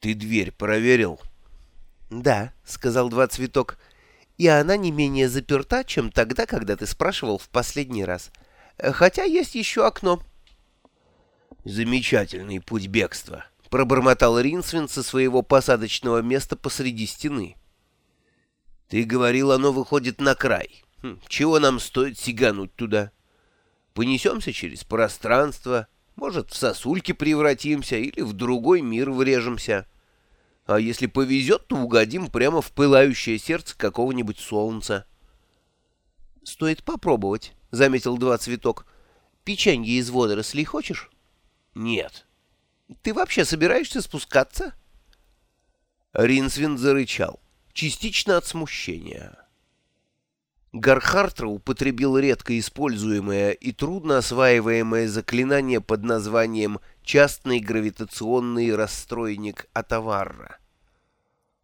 Ты дверь проверил? «Да», — сказал Два Цветок, — «и она не менее заперта, чем тогда, когда ты спрашивал в последний раз. Хотя есть еще окно». «Замечательный путь бегства», — пробормотал Ринсвин со своего посадочного места посреди стены. «Ты говорил, оно выходит на край. Хм, чего нам стоит сигануть туда? Понесемся через пространство, может, в сосульки превратимся или в другой мир врежемся». А если повезет, то угодим прямо в пылающее сердце какого-нибудь солнца. — Стоит попробовать, — заметил два цветок. — Печенье из водорослей хочешь? — Нет. — Ты вообще собираешься спускаться? Ринсвин зарычал, частично от смущения. Гархартра употребил редко используемое и трудно осваиваемое заклинание под названием «частный гравитационный расстройник Атаварра».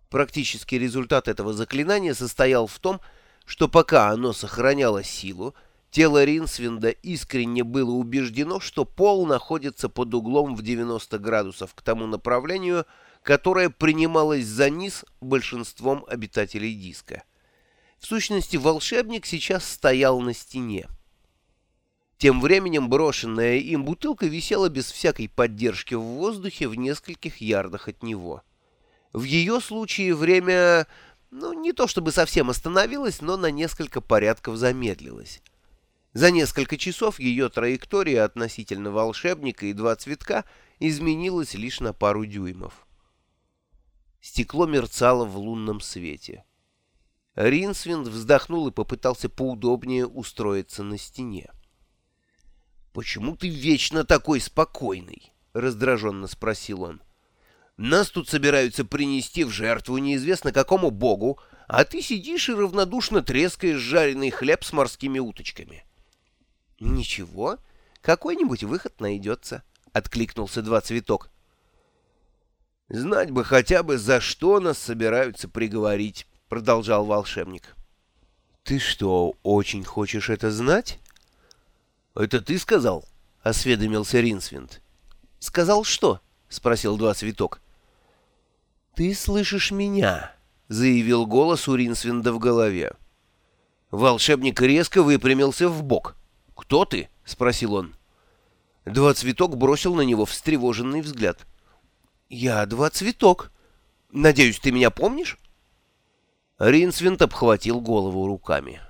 Практический результат этого заклинания состоял в том, что пока оно сохраняло силу, тело Ринсвинда искренне было убеждено, что пол находится под углом в 90 градусов к тому направлению, которое принималось за низ большинством обитателей диска. В сущности, волшебник сейчас стоял на стене. Тем временем брошенная им бутылка висела без всякой поддержки в воздухе в нескольких ярдах от него. В ее случае время, ну, не то чтобы совсем остановилось, но на несколько порядков замедлилось. За несколько часов ее траектория относительно волшебника и два цветка изменилась лишь на пару дюймов. Стекло мерцало в лунном свете. Ринсвинд вздохнул и попытался поудобнее устроиться на стене. «Почему ты вечно такой спокойный?» — раздраженно спросил он. «Нас тут собираются принести в жертву неизвестно какому богу, а ты сидишь и равнодушно трескаешь жареный хлеб с морскими уточками». «Ничего, какой-нибудь выход найдется», — откликнулся Два Цветок. «Знать бы хотя бы, за что нас собираются приговорить» продолжал волшебник. «Ты что, очень хочешь это знать?» «Это ты сказал?» — осведомился Ринсвинд. «Сказал что?» — спросил Два Цветок. «Ты слышишь меня?» — заявил голос у Ринсвинда в голове. Волшебник резко выпрямился в бок. «Кто ты?» — спросил он. Два Цветок бросил на него встревоженный взгляд. «Я Два Цветок. Надеюсь, ты меня помнишь?» Ринсвинд обхватил голову руками.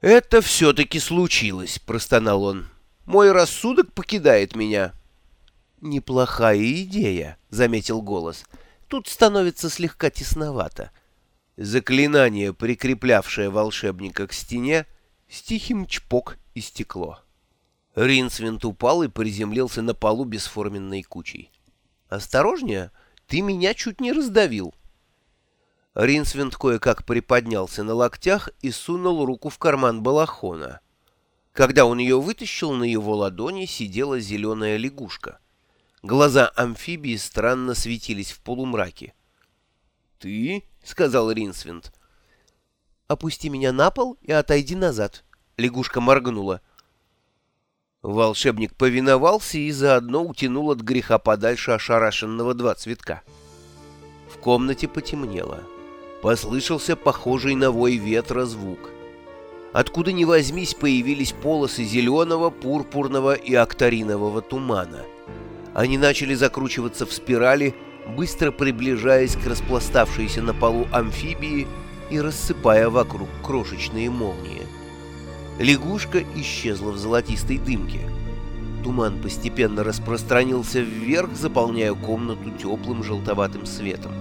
«Это все-таки случилось», — простонал он. «Мой рассудок покидает меня». «Неплохая идея», — заметил голос. «Тут становится слегка тесновато». Заклинание, прикреплявшее волшебника к стене, с тихим чпок стекло. Ринсвинд упал и приземлился на полу бесформенной кучей. «Осторожнее, ты меня чуть не раздавил», Ринсвинд кое-как приподнялся на локтях и сунул руку в карман балахона. Когда он ее вытащил, на его ладони сидела зеленая лягушка. Глаза амфибии странно светились в полумраке. «Ты?» — сказал Ринсвинд. «Опусти меня на пол и отойди назад». Лягушка моргнула. Волшебник повиновался и заодно утянул от греха подальше ошарашенного два цветка. В комнате потемнело. Послышался похожий на вой ветра звук. Откуда ни возьмись, появились полосы зеленого, пурпурного и акторинового тумана. Они начали закручиваться в спирали, быстро приближаясь к распластавшейся на полу амфибии и рассыпая вокруг крошечные молнии. Лягушка исчезла в золотистой дымке. Туман постепенно распространился вверх, заполняя комнату теплым желтоватым светом.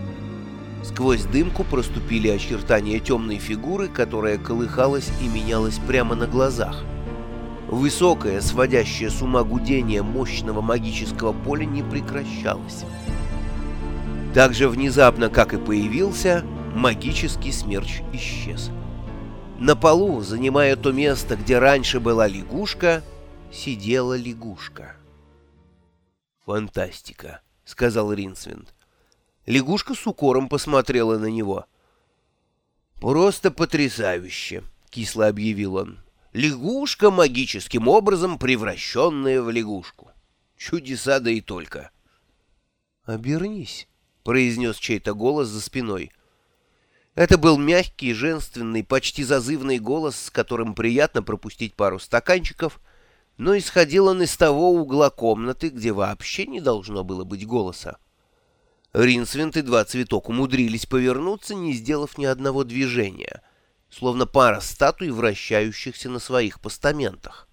Сквозь дымку проступили очертания темной фигуры, которая колыхалась и менялась прямо на глазах. Высокое, сводящее с ума гудение мощного магического поля не прекращалось. Так же внезапно, как и появился, магический смерч исчез. На полу, занимая то место, где раньше была лягушка, сидела лягушка. «Фантастика», — сказал Ринсвинд. Лягушка с укором посмотрела на него. «Просто потрясающе!» — кисло объявил он. «Лягушка, магическим образом превращенная в лягушку. Чудеса да и только!» «Обернись!» — произнес чей-то голос за спиной. Это был мягкий, женственный, почти зазывный голос, с которым приятно пропустить пару стаканчиков, но исходил он из того угла комнаты, где вообще не должно было быть голоса. Ринсвинт и два цветок умудрились повернуться, не сделав ни одного движения, словно пара статуй, вращающихся на своих постаментах.